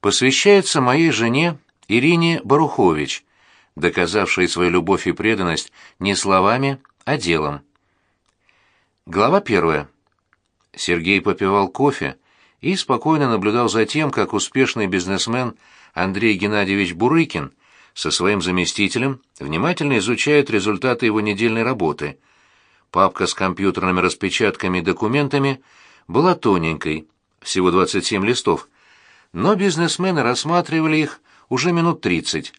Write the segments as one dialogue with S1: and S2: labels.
S1: Посвящается моей жене Ирине Барухович, доказавшей свою любовь и преданность не словами, а делом. Глава первая. Сергей попивал кофе и спокойно наблюдал за тем, как успешный бизнесмен Андрей Геннадьевич Бурыкин со своим заместителем внимательно изучает результаты его недельной работы. Папка с компьютерными распечатками и документами была тоненькой, всего 27 листов, но бизнесмены рассматривали их уже минут 30.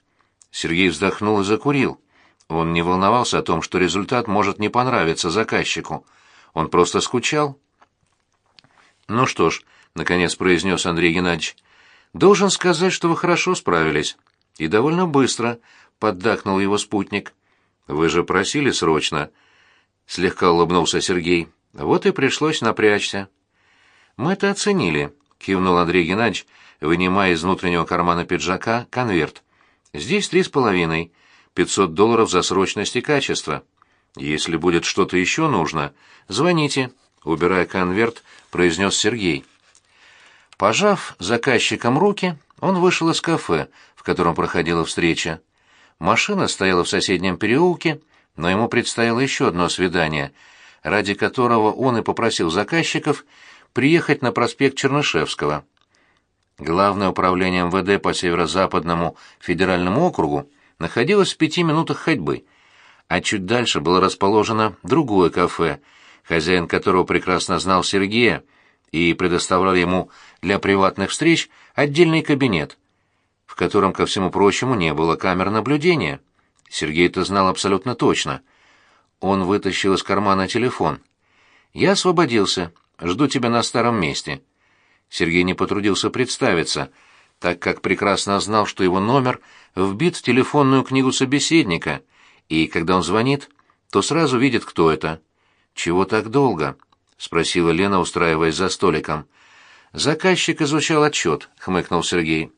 S1: Сергей вздохнул и закурил. Он не волновался о том, что результат может не понравиться заказчику. Он просто скучал. «Ну что ж», — наконец произнес Андрей Геннадьевич, — «должен сказать, что вы хорошо справились. И довольно быстро», — поддакнул его спутник. «Вы же просили срочно», — слегка улыбнулся Сергей. «Вот и пришлось напрячься». «Мы это оценили», — кивнул Андрей Геннадьевич, вынимая из внутреннего кармана пиджака конверт. «Здесь три с половиной, пятьсот долларов за срочность и качество. Если будет что-то еще нужно, звоните», — убирая конверт, произнес Сергей. Пожав заказчикам руки, он вышел из кафе, в котором проходила встреча. Машина стояла в соседнем переулке, но ему предстояло еще одно свидание, ради которого он и попросил заказчиков приехать на проспект Чернышевского. Главное управление МВД по северо-западному федеральному округу находилось в пяти минутах ходьбы, а чуть дальше было расположено другое кафе, хозяин которого прекрасно знал Сергея и предоставлял ему для приватных встреч отдельный кабинет, в котором, ко всему прочему, не было камер наблюдения. Сергей это знал абсолютно точно. Он вытащил из кармана телефон. «Я освободился. Жду тебя на старом месте». Сергей не потрудился представиться, так как прекрасно знал, что его номер вбит в телефонную книгу собеседника, и когда он звонит, то сразу видит, кто это. «Чего так долго?» — спросила Лена, устраиваясь за столиком. «Заказчик изучал отчет», — хмыкнул Сергей.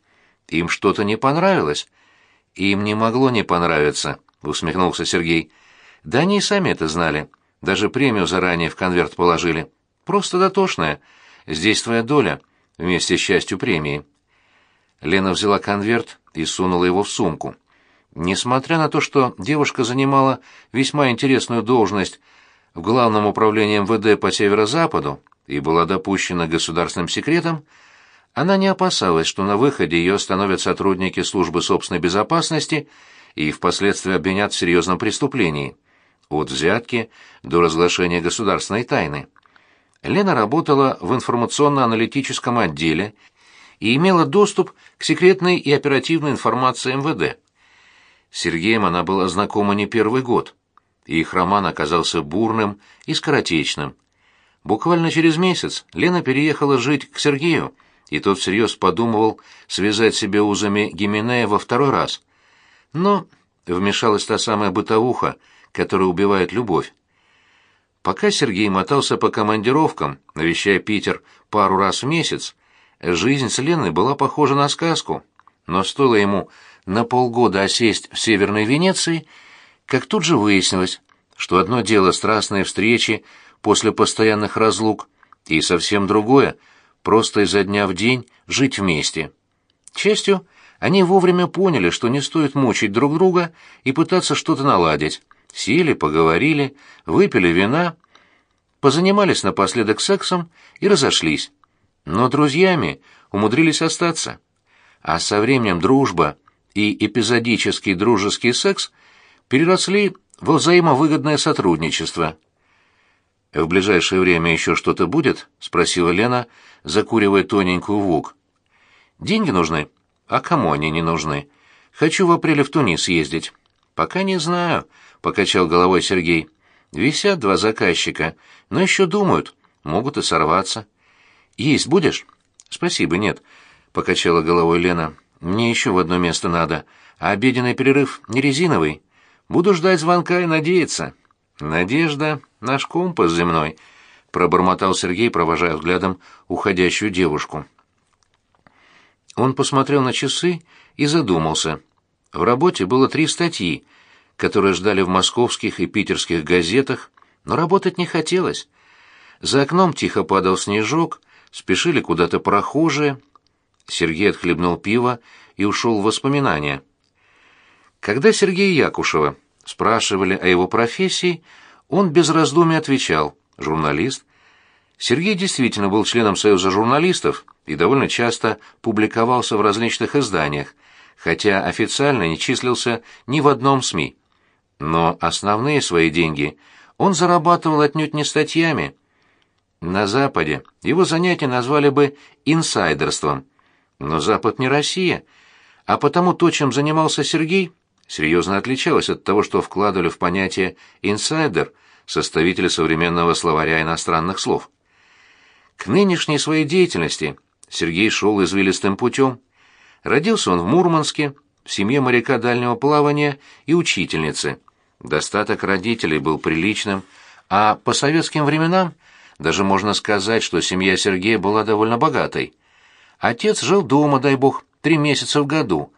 S1: «Им что-то не понравилось?» «Им не могло не понравиться», — усмехнулся Сергей. «Да они и сами это знали. Даже премию заранее в конверт положили. Просто дотошная. Здесь твоя доля, вместе с частью премии». Лена взяла конверт и сунула его в сумку. Несмотря на то, что девушка занимала весьма интересную должность в Главном управлении МВД по северо-западу и была допущена государственным секретом, она не опасалась, что на выходе ее остановят сотрудники службы собственной безопасности и впоследствии обвинят в серьезном преступлении, от взятки до разглашения государственной тайны. Лена работала в информационно-аналитическом отделе и имела доступ к секретной и оперативной информации МВД. С Сергеем она была знакома не первый год и их роман оказался бурным и скоротечным. Буквально через месяц Лена переехала жить к Сергею, и тот всерьез подумывал связать себе узами Гименея во второй раз. Но вмешалась та самая бытовуха, которая убивает любовь. Пока Сергей мотался по командировкам, навещая Питер пару раз в месяц, жизнь с Леной была похожа на сказку. Но стоило ему на полгода осесть в Северной Венеции — как тут же выяснилось, что одно дело страстные встречи после постоянных разлук, и совсем другое — просто изо дня в день жить вместе. К счастью, они вовремя поняли, что не стоит мучить друг друга и пытаться что-то наладить. Сели, поговорили, выпили вина, позанимались напоследок сексом и разошлись. Но друзьями умудрились остаться. А со временем дружба и эпизодический дружеский секс — переросли во взаимовыгодное сотрудничество. «В ближайшее время еще что-то будет?» — спросила Лена, закуривая тоненькую вук. «Деньги нужны? А кому они не нужны? Хочу в апреле в Тунис ездить». «Пока не знаю», — покачал головой Сергей. «Висят два заказчика, но еще думают, могут и сорваться». «Есть будешь?» «Спасибо, нет», — покачала головой Лена. «Мне еще в одно место надо, а обеденный перерыв не резиновый». Буду ждать звонка и надеяться. Надежда — наш компас земной, — пробормотал Сергей, провожая взглядом уходящую девушку. Он посмотрел на часы и задумался. В работе было три статьи, которые ждали в московских и питерских газетах, но работать не хотелось. За окном тихо падал снежок, спешили куда-то прохожие. Сергей отхлебнул пиво и ушел в воспоминания. Когда Сергея Якушева спрашивали о его профессии, он без раздумий отвечал «журналист». Сергей действительно был членом Союза журналистов и довольно часто публиковался в различных изданиях, хотя официально не числился ни в одном СМИ. Но основные свои деньги он зарабатывал отнюдь не статьями. На Западе его занятия назвали бы инсайдерством. Но Запад не Россия, а потому то, чем занимался Сергей, серьезно отличалось от того, что вкладывали в понятие «инсайдер» составители современного словаря иностранных слов. К нынешней своей деятельности Сергей шел извилистым путем. Родился он в Мурманске, в семье моряка дальнего плавания и учительницы. Достаток родителей был приличным, а по советским временам даже можно сказать, что семья Сергея была довольно богатой. Отец жил дома, дай бог, три месяца в году,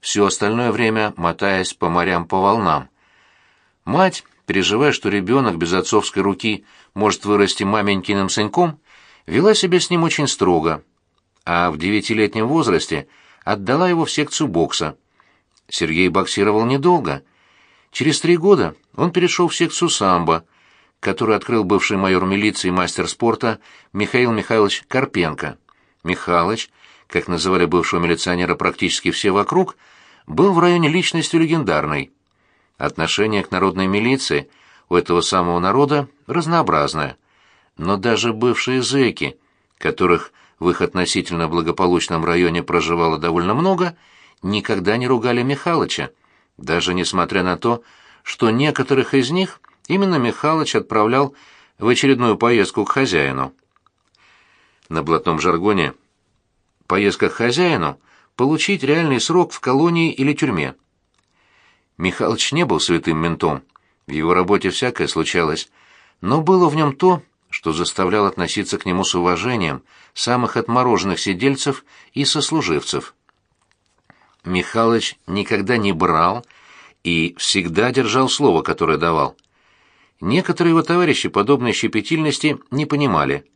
S1: все остальное время мотаясь по морям по волнам. Мать, переживая, что ребенок без отцовской руки может вырасти маменькиным сынком, вела себя с ним очень строго, а в девятилетнем возрасте отдала его в секцию бокса. Сергей боксировал недолго. Через три года он перешел в секцию самбо, которую открыл бывший майор милиции и мастер спорта Михаил Михайлович Карпенко. Михалыч, как называли бывшего милиционера практически все вокруг, был в районе личностью легендарной. Отношение к народной милиции у этого самого народа разнообразное. Но даже бывшие зэки, которых в их относительно благополучном районе проживало довольно много, никогда не ругали Михалыча, даже несмотря на то, что некоторых из них именно Михалыч отправлял в очередную поездку к хозяину. На блатном жаргоне поездка к хозяину получить реальный срок в колонии или тюрьме. Михалыч не был святым ментом, в его работе всякое случалось, но было в нем то, что заставляло относиться к нему с уважением самых отмороженных сидельцев и сослуживцев. Михалыч никогда не брал и всегда держал слово, которое давал. Некоторые его товарищи подобной щепетильности не понимали –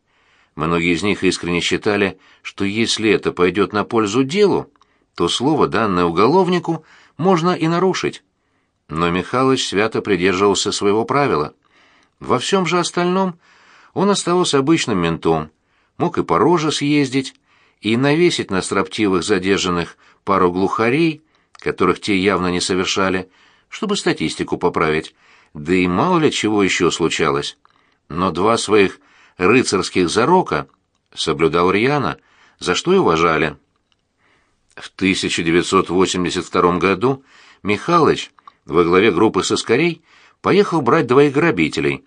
S1: Многие из них искренне считали, что если это пойдет на пользу делу, то слово, данное уголовнику, можно и нарушить. Но Михалыч свято придерживался своего правила. Во всем же остальном он оставался обычным ментом, мог и по роже съездить, и навесить на строптивых задержанных пару глухарей, которых те явно не совершали, чтобы статистику поправить, да и мало ли чего еще случалось. Но два своих рыцарских зарока соблюдал рьяно, за что и уважали. В 1982 году Михалыч во главе группы соскорей поехал брать двоих грабителей.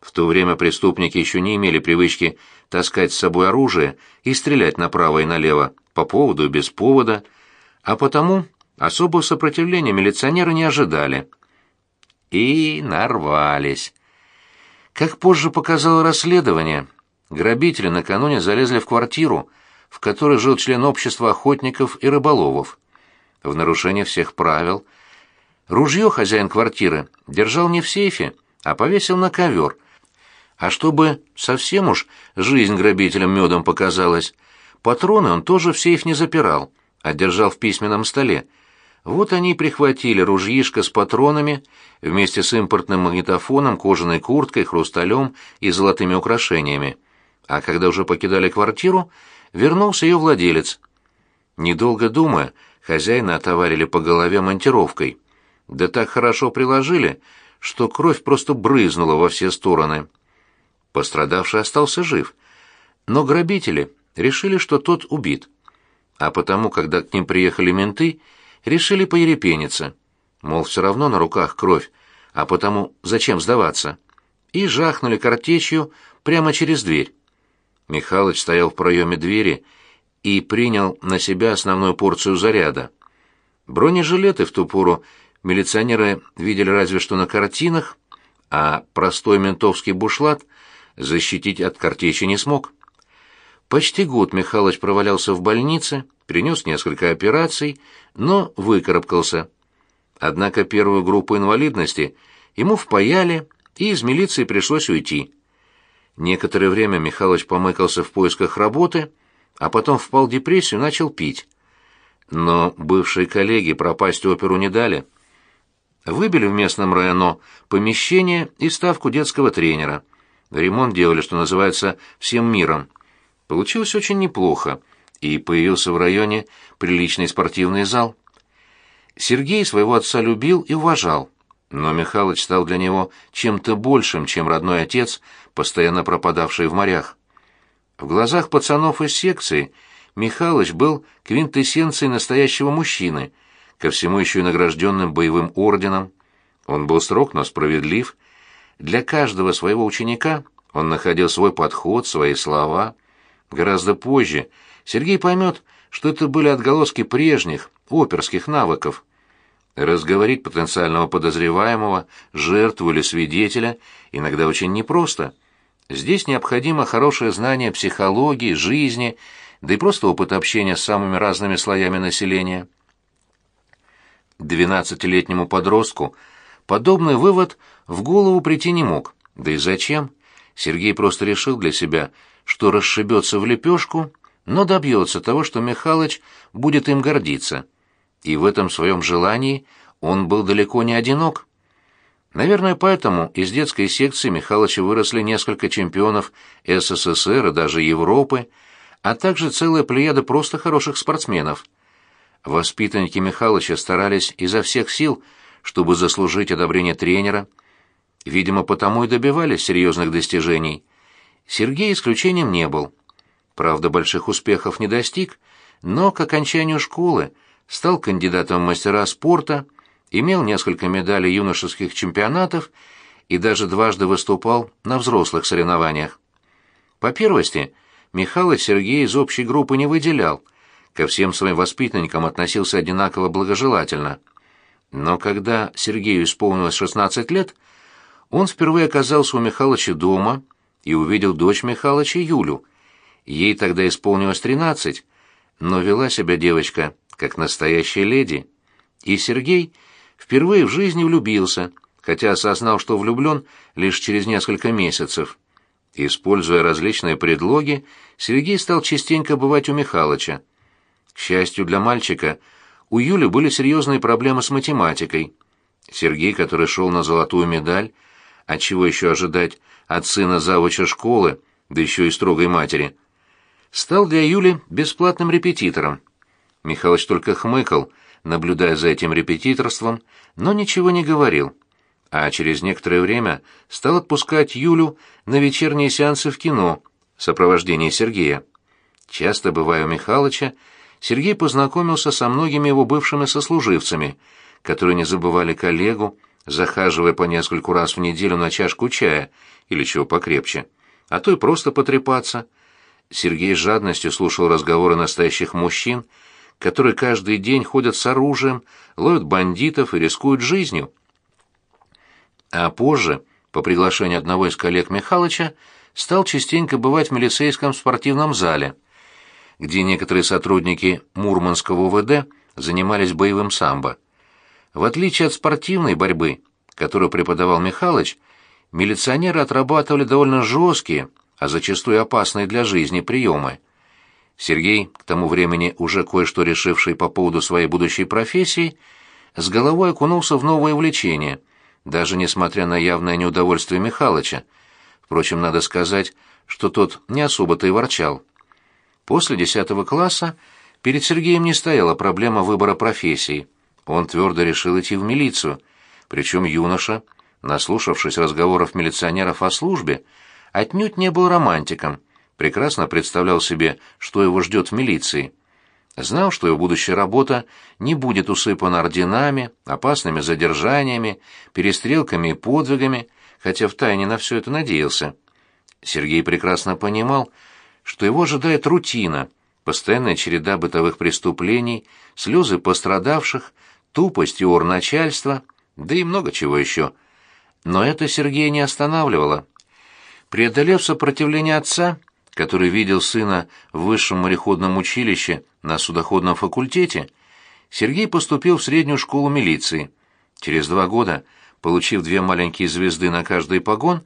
S1: В то время преступники еще не имели привычки таскать с собой оружие и стрелять направо и налево, по поводу и без повода, а потому особого сопротивления милиционеры не ожидали. И нарвались. Как позже показало расследование, грабители накануне залезли в квартиру, в которой жил член общества охотников и рыболовов. В нарушение всех правил ружье хозяин квартиры держал не в сейфе, а повесил на ковер. А чтобы совсем уж жизнь грабителям медом показалась, патроны он тоже в сейф не запирал, а держал в письменном столе, вот они и прихватили ружьишко с патронами вместе с импортным магнитофоном, кожаной курткой, хрусталем и золотыми украшениями. А когда уже покидали квартиру, вернулся ее владелец. Недолго думая, хозяина отоварили по голове монтировкой. Да так хорошо приложили, что кровь просто брызнула во все стороны. Пострадавший остался жив, но грабители решили, что тот убит. А потому, когда к ним приехали менты, решили поерепениться. Мол, все равно на руках кровь, а потому зачем сдаваться? И жахнули картечью прямо через дверь. Михалыч стоял в проеме двери и принял на себя основную порцию заряда. Бронежилеты в ту пору милиционеры видели разве что на картинах, а простой ментовский бушлат защитить от картечи не смог. Почти год Михалыч провалялся в больнице, перенес несколько операций, но выкарабкался. Однако первую группу инвалидности ему впаяли, и из милиции пришлось уйти. Некоторое время Михалыч помыкался в поисках работы, а потом впал в депрессию и начал пить. Но бывшие коллеги пропасть оперу не дали. Выбили в местном районо помещение и ставку детского тренера. Ремонт делали, что называется, всем миром. Получилось очень неплохо, и появился в районе приличный спортивный зал. Сергей своего отца любил и уважал, но Михалыч стал для него чем-то большим, чем родной отец, постоянно пропадавший в морях. В глазах пацанов из секции Михалыч был квинтэссенцией настоящего мужчины, ко всему еще и награжденным боевым орденом. Он был строг, но справедлив. Для каждого своего ученика он находил свой подход, свои слова. Гораздо позже Сергей поймет, что это были отголоски прежних, оперских навыков. Разговорить потенциального подозреваемого, жертву или свидетеля иногда очень непросто. Здесь необходимо хорошее знание психологии, жизни, да и просто опыт общения с самыми разными слоями населения. Двенадцатилетнему подростку подобный вывод в голову прийти не мог. Да и зачем? Сергей просто решил для себя, что расшибется в лепешку, но добьется того, что Михалыч будет им гордиться. И в этом своем желании он был далеко не одинок. Наверное, поэтому из детской секции Михалыча выросли несколько чемпионов СССР и даже Европы, а также целая плеяда просто хороших спортсменов. Воспитанники Михалыча старались изо всех сил, чтобы заслужить одобрение тренера. Видимо, потому и добивались серьезных достижений. Сергей исключением не был. Правда, больших успехов не достиг, но к окончанию школы стал кандидатом в мастера спорта, имел несколько медалей юношеских чемпионатов и даже дважды выступал на взрослых соревнованиях. По первости – Михалыч Сергей из общей группы не выделял, ко всем своим воспитанникам относился одинаково благожелательно. Но когда Сергею исполнилось 16 лет, он впервые оказался у Михалыча дома и увидел дочь Михалыча Юлю. Ей тогда исполнилось 13, но вела себя девочка как настоящая леди. И Сергей впервые в жизни влюбился, хотя осознал, что влюблен лишь через несколько месяцев. Используя различные предлоги, Сергей стал частенько бывать у Михалыча. К счастью для мальчика, у Юли были серьезные проблемы с математикой. Сергей, который шел на золотую медаль, а чего еще ожидать от сына завуча школы, да еще и строгой матери, стал для Юли бесплатным репетитором. Михалыч только хмыкал, наблюдая за этим репетиторством, но ничего не говорил а через некоторое время стал отпускать Юлю на вечерние сеансы в кино в сопровождении Сергея. Часто бывая у Михалыча, Сергей познакомился со многими его бывшими сослуживцами, которые не забывали коллегу, захаживая по нескольку раз в неделю на чашку чая или чего покрепче, а то и просто потрепаться. Сергей с жадностью слушал разговоры настоящих мужчин, которые каждый день ходят с оружием, ловят бандитов и рискуют жизнью. А позже, по приглашению одного из коллег Михалыча, стал частенько бывать в милицейском спортивном зале, где некоторые сотрудники Мурманского УВД занимались боевым самбо. В отличие от спортивной борьбы, которую преподавал Михалыч, милиционеры отрабатывали довольно жесткие, а зачастую опасные для жизни приемы. Сергей, к тому времени уже кое-что решивший по поводу своей будущей профессии, с головой окунулся в новое увлечение – даже несмотря на явное неудовольствие Михалыча. Впрочем, надо сказать, что тот не особо-то и ворчал. После десятого класса перед Сергеем не стояла проблема выбора профессии. Он твердо решил идти в милицию, причем юноша, наслушавшись разговоров милиционеров о службе, отнюдь не был романтиком, прекрасно представлял себе, что его ждет в милиции. Знал, что его будущая работа не будет усыпана орденами, опасными задержаниями, перестрелками и подвигами, хотя втайне на все это надеялся. Сергей прекрасно понимал, что его ожидает рутина, постоянная череда бытовых преступлений, слезы пострадавших, тупость и ор начальства, да и много чего еще. Но это Сергея не останавливало. Преодолев сопротивление отца, который видел сына в высшем мореходном училище на судоходном факультете, Сергей поступил в среднюю школу милиции. Через два года, получив две маленькие звезды на каждый погон,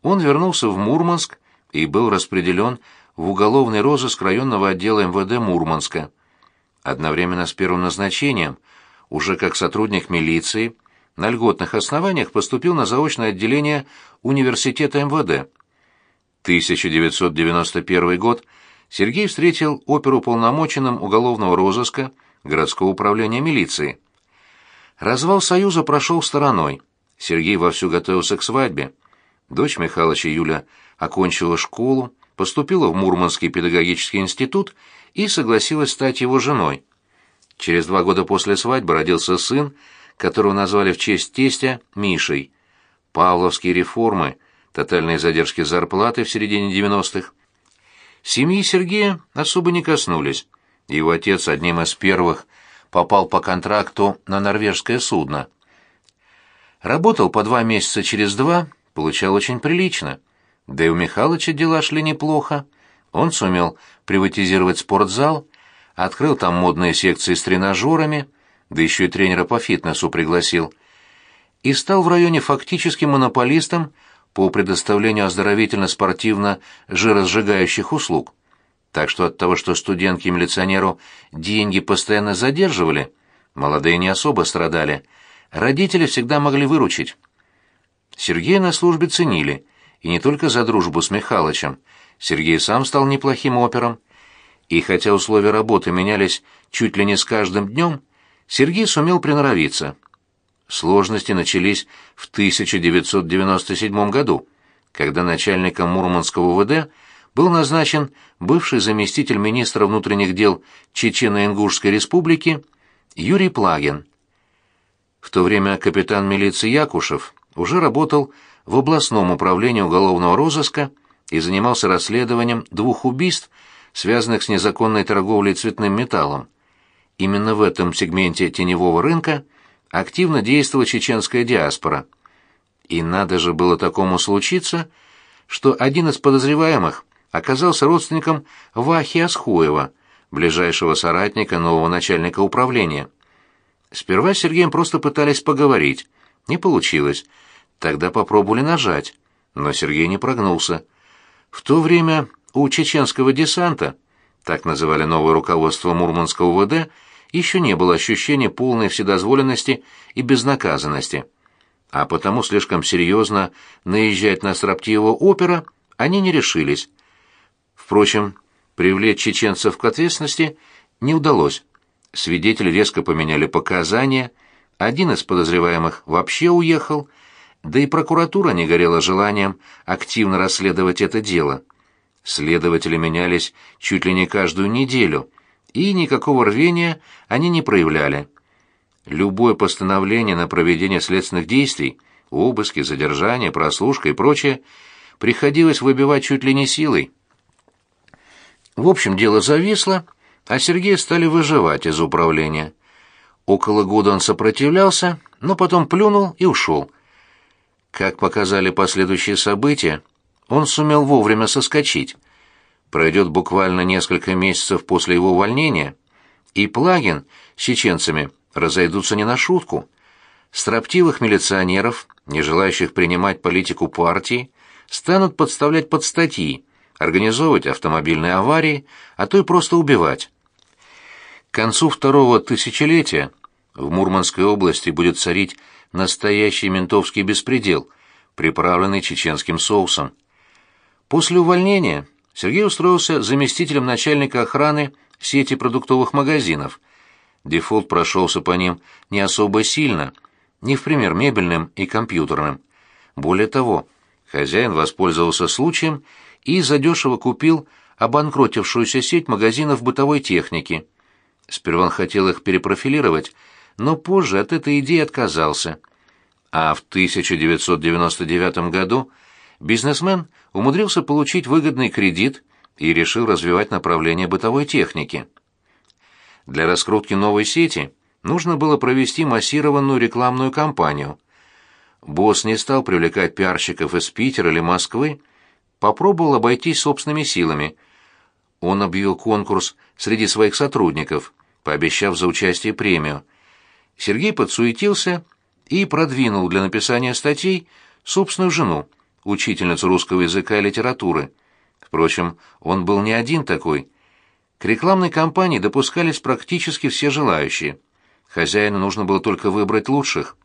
S1: он вернулся в Мурманск и был распределен в уголовный розыск районного отдела МВД Мурманска. Одновременно с первым назначением, уже как сотрудник милиции, на льготных основаниях поступил на заочное отделение университета МВД. 1991 год Сергей встретил оперуполномоченным уголовного розыска городского управления милиции. Развал Союза прошел стороной. Сергей вовсю готовился к свадьбе. Дочь Михалыча Юля окончила школу, поступила в Мурманский педагогический институт и согласилась стать его женой. Через два года после свадьбы родился сын, которого назвали в честь тестя Мишей. Павловские реформы, тотальные задержки зарплаты в середине 90-х. Семьи Сергея особо не коснулись. Его отец одним из первых попал по контракту на норвежское судно. Работал по два месяца через два, получал очень прилично. Да и у Михалыча дела шли неплохо. Он сумел приватизировать спортзал, открыл там модные секции с тренажерами, да еще и тренера по фитнесу пригласил. И стал в районе фактически монополистом по предоставлению оздоровительно-спортивно-жиросжигающих услуг. Так что от того, что студентке и милиционеру деньги постоянно задерживали, молодые не особо страдали, родители всегда могли выручить. Сергея на службе ценили, и не только за дружбу с Михалычем. Сергей сам стал неплохим опером. И хотя условия работы менялись чуть ли не с каждым днем, Сергей сумел приноровиться. Сложности начались в 1997 году, когда начальником Мурманского ВД был назначен бывший заместитель министра внутренних дел Чечено-Ингушской республики Юрий Плагин. В то время капитан милиции Якушев уже работал в областном управлении уголовного розыска и занимался расследованием двух убийств, связанных с незаконной торговлей цветным металлом. Именно в этом сегменте теневого рынка активно действовала чеченская диаспора. И надо же было такому случиться, что один из подозреваемых оказался родственником Вахи Асхуева, ближайшего соратника нового начальника управления. Сперва с Сергеем просто пытались поговорить. Не получилось. Тогда попробовали нажать, но Сергей не прогнулся. В то время у чеченского десанта, так называли новое руководство Мурманского ВД, еще не было ощущения полной вседозволенности и безнаказанности. А потому слишком серьезно наезжать на строптивого опера они не решились. Впрочем, привлечь чеченцев к ответственности не удалось. Свидетели резко поменяли показания, один из подозреваемых вообще уехал, да и прокуратура не горела желанием активно расследовать это дело. Следователи менялись чуть ли не каждую неделю, и никакого рвения они не проявляли. Любое постановление на проведение следственных действий, обыски, задержания, прослушка и прочее, приходилось выбивать чуть ли не силой. В общем, дело зависло, а Сергея стали выживать из управления. Около года он сопротивлялся, но потом плюнул и ушел. Как показали последующие события, он сумел вовремя соскочить. Пройдет буквально несколько месяцев после его увольнения, и Плагин с чеченцами разойдутся не на шутку. Строптивых милиционеров, не желающих принимать политику партии, станут подставлять под статьи, организовывать автомобильные аварии, а то и просто убивать. К концу второго тысячелетия в Мурманской области будет царить настоящий ментовский беспредел, приправленный чеченским соусом. После увольнения Сергей устроился заместителем начальника охраны сети продуктовых магазинов. Дефолт прошелся по ним не особо сильно, не в пример мебельным и компьютерным. Более того, хозяин воспользовался случаем и задешево купил обанкротившуюся сеть магазинов бытовой техники. Сперва он хотел их перепрофилировать, но позже от этой идеи отказался. А в 1999 году бизнесмен умудрился получить выгодный кредит и решил развивать направление бытовой техники. Для раскрутки новой сети нужно было провести массированную рекламную кампанию. Босс не стал привлекать пиарщиков из Питера или Москвы, попробовал обойтись собственными силами. Он объявил конкурс среди своих сотрудников, пообещав за участие премию. Сергей подсуетился и продвинул для написания статей собственную жену, учительницу русского языка и литературы. Впрочем, он был не один такой. К рекламной кампании допускались практически все желающие. Хозяину нужно было только выбрать лучших.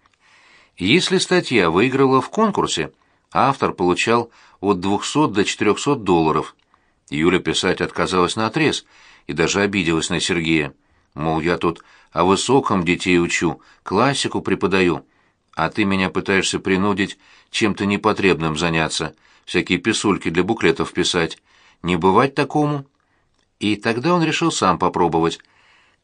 S1: Если статья выиграла в конкурсе, автор получал от 200 до 400 долларов. Юля писать отказалась наотрез и даже обиделась на Сергея. Мол, я тут о высоком детей учу, классику преподаю, а ты меня пытаешься принудить чем-то непотребным заняться, всякие писульки для буклетов писать. Не бывать такому. И тогда он решил сам попробовать.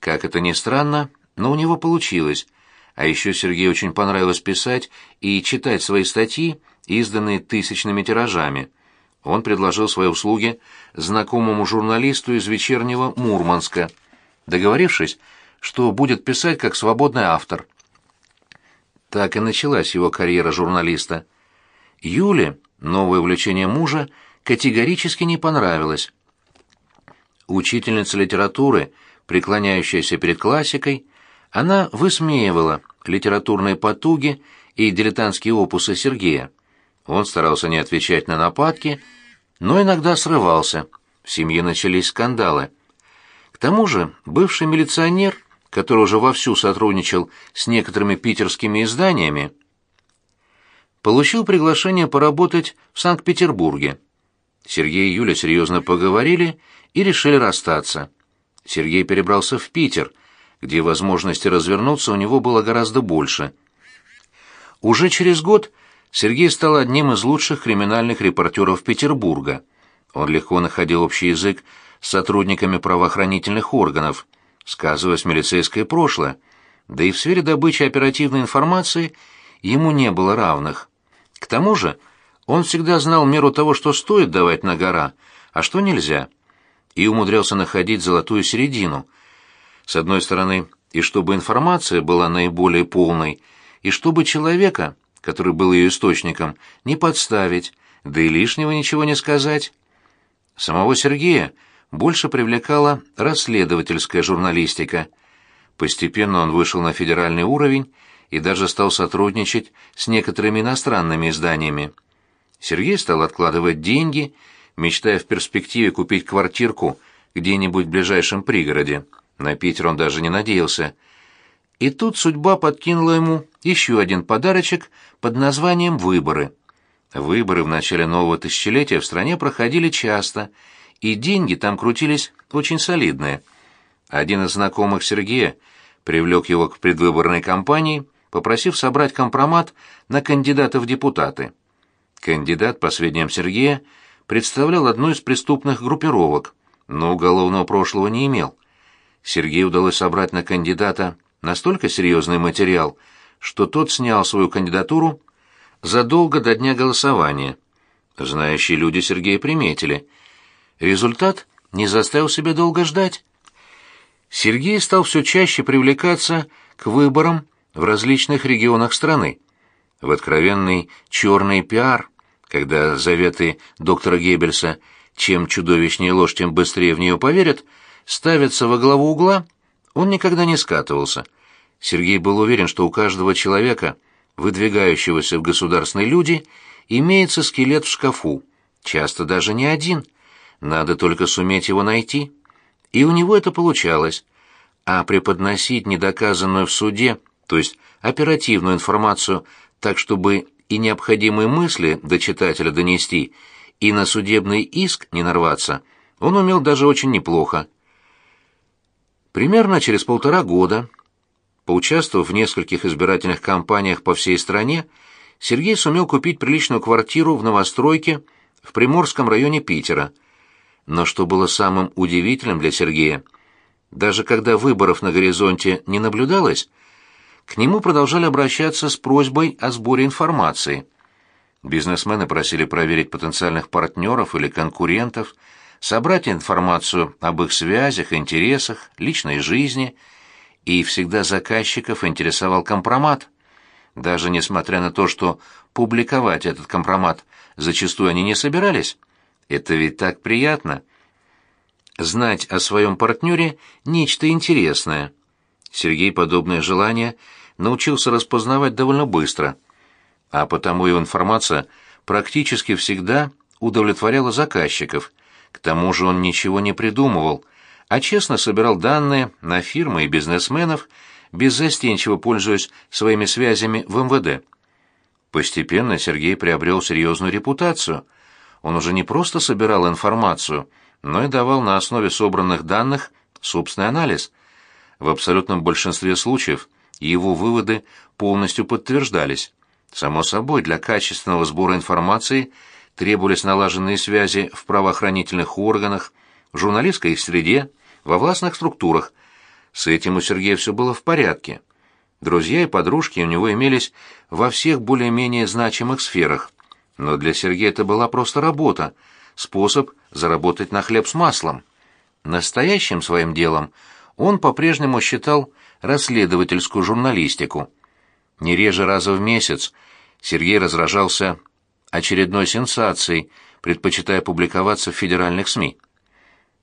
S1: Как это ни странно, но у него получилось. А еще Сергею очень понравилось писать и читать свои статьи, изданные тысячными тиражами. Он предложил свои услуги знакомому журналисту из вечернего Мурманска, договорившись, что будет писать как свободный автор. Так и началась его карьера журналиста. Юле новое увлечение мужа категорически не понравилось. Учительница литературы, преклоняющаяся перед классикой, она высмеивала литературные потуги и дилетантские опусы Сергея. Он старался не отвечать на нападки, но иногда срывался. В семье начались скандалы. К тому же бывший милиционер, который уже вовсю сотрудничал с некоторыми питерскими изданиями, получил приглашение поработать в Санкт-Петербурге. Сергей и Юля серьезно поговорили и решили расстаться. Сергей перебрался в Питер, где возможности развернуться у него было гораздо больше. Уже через год Сергей стал одним из лучших криминальных репортеров Петербурга. Он легко находил общий язык с сотрудниками правоохранительных органов, сказываясь милицейское прошлое, да и в сфере добычи оперативной информации ему не было равных. К тому же он всегда знал меру того, что стоит давать на гора, а что нельзя, и умудрялся находить золотую середину. С одной стороны, и чтобы информация была наиболее полной, и чтобы человека который был ее источником, не подставить, да и лишнего ничего не сказать. Самого Сергея больше привлекала расследовательская журналистика. Постепенно он вышел на федеральный уровень и даже стал сотрудничать с некоторыми иностранными изданиями. Сергей стал откладывать деньги, мечтая в перспективе купить квартирку где-нибудь в ближайшем пригороде. На Питер он даже не надеялся. И тут судьба подкинула ему еще один подарочек под названием «Выборы». Выборы в начале нового тысячелетия в стране проходили часто, и деньги там крутились очень солидные. Один из знакомых Сергея привлек его к предвыборной кампании, попросив собрать компромат на кандидата в депутаты. Кандидат, по сведениям Сергея, представлял одну из преступных группировок, но уголовного прошлого не имел. Сергею удалось собрать на кандидата настолько серьезный материал, что тот снял свою кандидатуру задолго до дня голосования. Знающие люди Сергея приметили. Результат не заставил себя долго ждать. Сергей стал все чаще привлекаться к выборам в различных регионах страны. В откровенный черный пиар, когда заветы доктора Геббельса «чем чудовищнее ложь, тем быстрее в нее поверят» ставятся во главу угла, он никогда не скатывался. Сергей был уверен, что у каждого человека, выдвигающегося в государственные люди, имеется скелет в шкафу, часто даже не один. Надо только суметь его найти. И у него это получалось. А преподносить недоказанную в суде, то есть оперативную информацию, так чтобы и необходимые мысли до читателя донести, и на судебный иск не нарваться, он умел даже очень неплохо. Примерно через полтора года Поучаствовав в нескольких избирательных кампаниях по всей стране, Сергей сумел купить приличную квартиру в новостройке в Приморском районе Питера. Но что было самым удивительным для Сергея, даже когда выборов на горизонте не наблюдалось, к нему продолжали обращаться с просьбой о сборе информации. Бизнесмены просили проверить потенциальных партнеров или конкурентов, собрать информацию об их связях, интересах, личной жизни – и всегда заказчиков интересовал компромат. Даже несмотря на то, что публиковать этот компромат зачастую они не собирались. Это ведь так приятно. Знать о своем партнере нечто интересное. Сергей подобное желание научился распознавать довольно быстро, а потому его информация практически всегда удовлетворяла заказчиков – К тому же он ничего не придумывал, а честно собирал данные на фирмы и бизнесменов, беззастенчиво пользуясь своими связями в МВД. Постепенно Сергей приобрел серьезную репутацию. Он уже не просто собирал информацию, но и давал на основе собранных данных собственный анализ. В абсолютном большинстве случаев его выводы полностью подтверждались. Само собой, для качественного сбора информации требовались налаженные связи в правоохранительных органах, в журналистской среде, во властных структурах. С этим у Сергея все было в порядке. Друзья и подружки у него имелись во всех более-менее значимых сферах. Но для Сергея это была просто работа, способ заработать на хлеб с маслом. Настоящим своим делом он по-прежнему считал расследовательскую журналистику. Не реже раза в месяц Сергей разражался очередной сенсацией, предпочитая публиковаться в федеральных СМИ.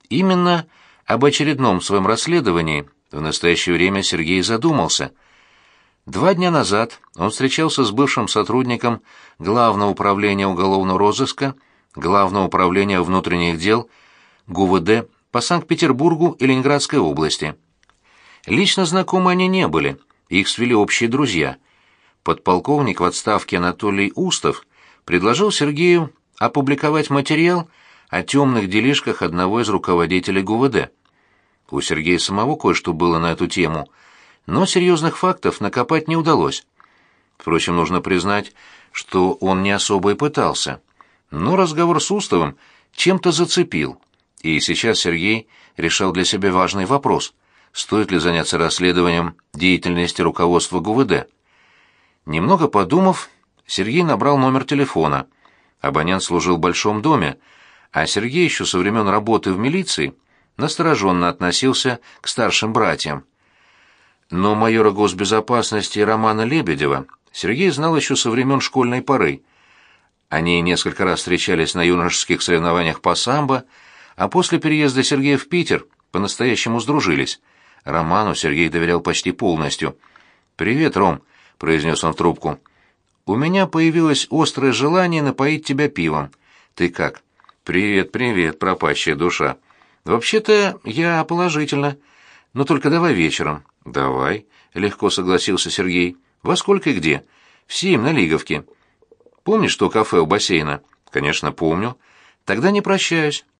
S1: Именно об очередном своем расследовании в настоящее время Сергей задумался. Два дня назад он встречался с бывшим сотрудником Главного управления уголовного розыска, Главного управления внутренних дел ГУВД по Санкт-Петербургу и Ленинградской области. Лично знакомы они не были, их свели общие друзья. Подполковник в отставке Анатолий Устов предложил Сергею опубликовать материал о темных делишках одного из руководителей ГУВД. У Сергея самого кое-что было на эту тему, но серьезных фактов накопать не удалось. Впрочем, нужно признать, что он не особо и пытался. Но разговор с Устовым чем-то зацепил, и сейчас Сергей решал для себя важный вопрос – стоит ли заняться расследованием деятельности руководства ГУВД. Немного подумав, Сергей набрал номер телефона. Абонент служил в большом доме, а Сергей еще со времен работы в милиции настороженно относился к старшим братьям. Но майора госбезопасности Романа Лебедева Сергей знал еще со времен школьной поры. Они несколько раз встречались на юношеских соревнованиях по самбо, а после переезда Сергея в Питер по-настоящему сдружились. Роману Сергей доверял почти полностью. «Привет, Ром», — произнес он в трубку. У меня появилось острое желание напоить тебя пивом. Ты как? Привет, привет, пропащая душа. Вообще-то я положительно. Но только давай вечером. Давай, легко согласился Сергей. Во сколько и где? В семь на Лиговке. Помнишь то кафе у бассейна? Конечно, помню. Тогда не прощаюсь.